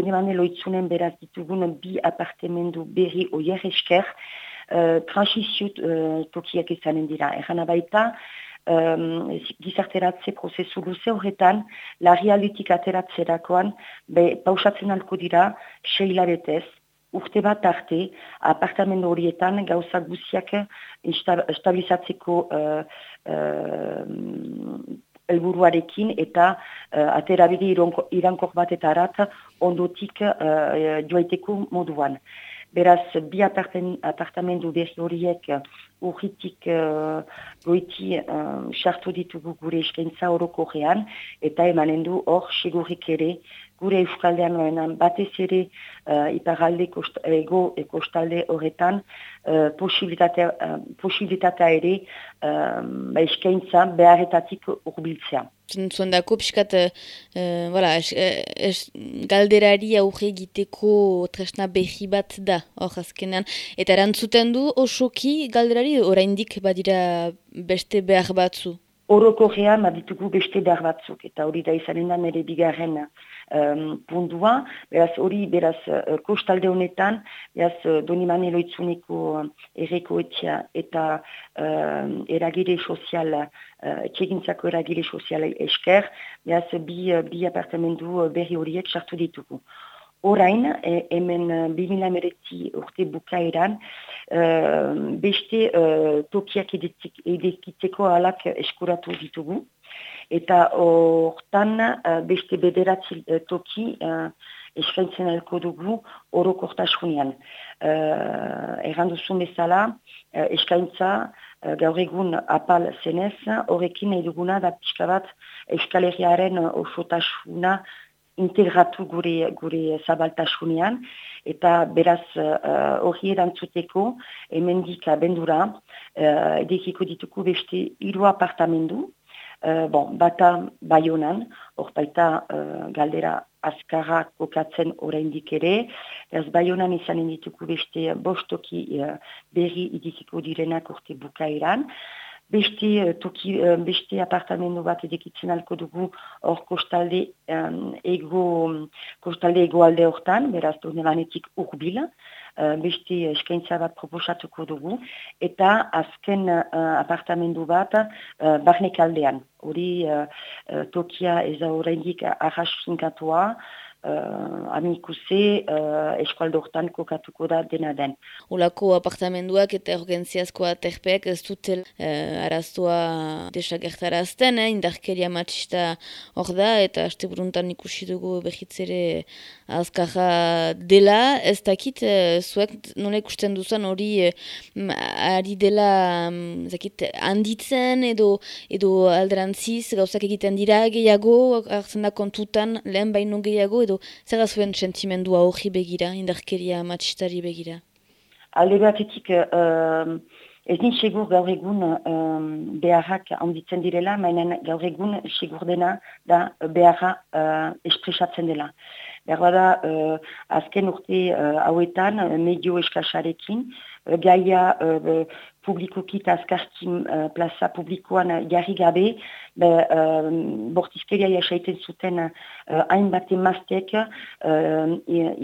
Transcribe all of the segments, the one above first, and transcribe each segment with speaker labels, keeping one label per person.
Speaker 1: doni mane loitzunen beraz ditugun bi apartemendu berri oier esker, uh, transizio uh, tokiak izanen dira. Egan abaita, um, gizarteratze prozesu luze horretan, larrialitik ateratzerakoan, be, pausatzen alko dira, seilaretez, urte bat arte, apartamendu horietan, gauza guziak estabilizatzeko uh, uh, elburuarekin eta uh, aterabide irankor bat eta arat ondotik uh, joaiteko moduan. Beraz, bi apartamendu berri horiek urritik uh, goiti sartu uh, ditugu gure eskaintza horoko eta emanen du hor sigurrik ere gure euskaldean horrenan batez ere uh, iparalde ego ekostalde horretan uh, posibilitatea, uh, posibilitatea ere uh, eskaintza beharretatik urbiltzea.
Speaker 2: Zuen dako, piskat, uh, voilà, es, es, galderari aurre egiteko tresna behi bat da, hor azkenean. Eta erantzuten du, osoki galderari oraindik badira beste behar batzu?
Speaker 1: Horoko gehan, baditugu beste behar batzuk, eta hori da izanen da nire bigarren um, pundua, beraz hori, beraz, uh, kostalde honetan, beraz, uh, doni mani loitzuneko uh, erreko etxea eta uh, eragire sozial, uh, etxegintzako eragire sozial esker, beraz, bi, bi apartamendu berri horiek sartu ditugu. Orain, e, hemen 2000 urte bukaeran, uh, beste uh, tokiak edekitzeko alak eskuratu ditugu. Eta hortan uh, beste bederatzi uh, toki uh, eskaintzen alko dugu orokortasunean. Uh, Erran duzun bezala, uh, eskaintza uh, gaur egun apal zenez, horrekin nahi duguna da pixka bat eskaleriaren osotasuna integratu gure, gure zabaltasunean, eta beraz uh, hori erantzuteko, emendik abendura, uh, edekiko dituko beste hiru apartamendu, uh, bon, bata baionan, hor baita uh, galdera azkarra kokatzen oraindik ere, ez baionan izanen dituko beste bostoki uh, berri idikiko direnak urte bukaeran, beste, uh, toki, uh, beste apartamendu bat edekitzen alko dugu hor kostalde, um, ego, kostalde egoalde hortan, beraz donelanetik urbila, uh, beste eskaintza bat proposatuko dugu, eta azken apartamendu bat uh, barnekaldean. Hori tokia ez da horrendik ahasuzinkatua, uh, amikuse uh, eskualdortan kokatuko da dena den.
Speaker 2: Olako apartamenduak eta urgentziazkoa terpeak ez dutel uh, araztua desagertarazten, eh? indarkeria matxista hor da, eta haste buruntan ikusi dugu behitzere azkaja dela, ez dakit uh, zuek nola ikusten duzan hori uh, ari dela um, zakit, handitzen edo edo alderantziz gauzak egiten dira gehiago, hartzen da kontutan lehen baino gehiago edo zer zuen sentimendua hori begira, indarkeria matxistari begira?
Speaker 1: Alde batetik, uh, ez nint segur gaur egun uh, beharrak handitzen direla, mainen gaur egun segur dena da beharra uh, espresatzen dela. Behar da, uh, azken urte uh, hauetan, medio eskasarekin, uh, gaia uh, publikoki eta azkartin uh, plaza publikoan jarri gabe, be, uh, bortizkeria jasaiten zuten uh, hainbat emaztek uh,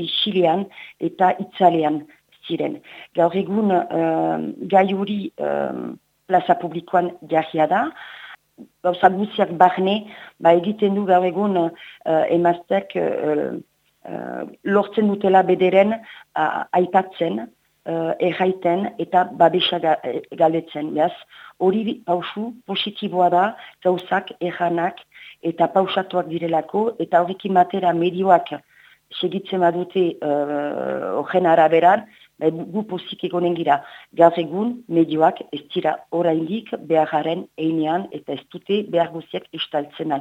Speaker 1: isilean eta itzalean ziren. Gaur egun uh, gai hori uh, plaza publikoan jarria da, gauza guziak barne, ba egiten du gaur egun uh, emaztek uh, uh, lortzen dutela bederen uh, aipatzen, uh, erraiten eta babesa galetzen. Beaz, hori pausu positiboa da gauzak erranak eta pausatuak direlako eta horrekin batera medioak segitzen badute horren uh, araberan, ba, gu posik egonen gira. Gaur egun medioak ez dira oraindik behararen einean eta ez dute behar guziak estaltzen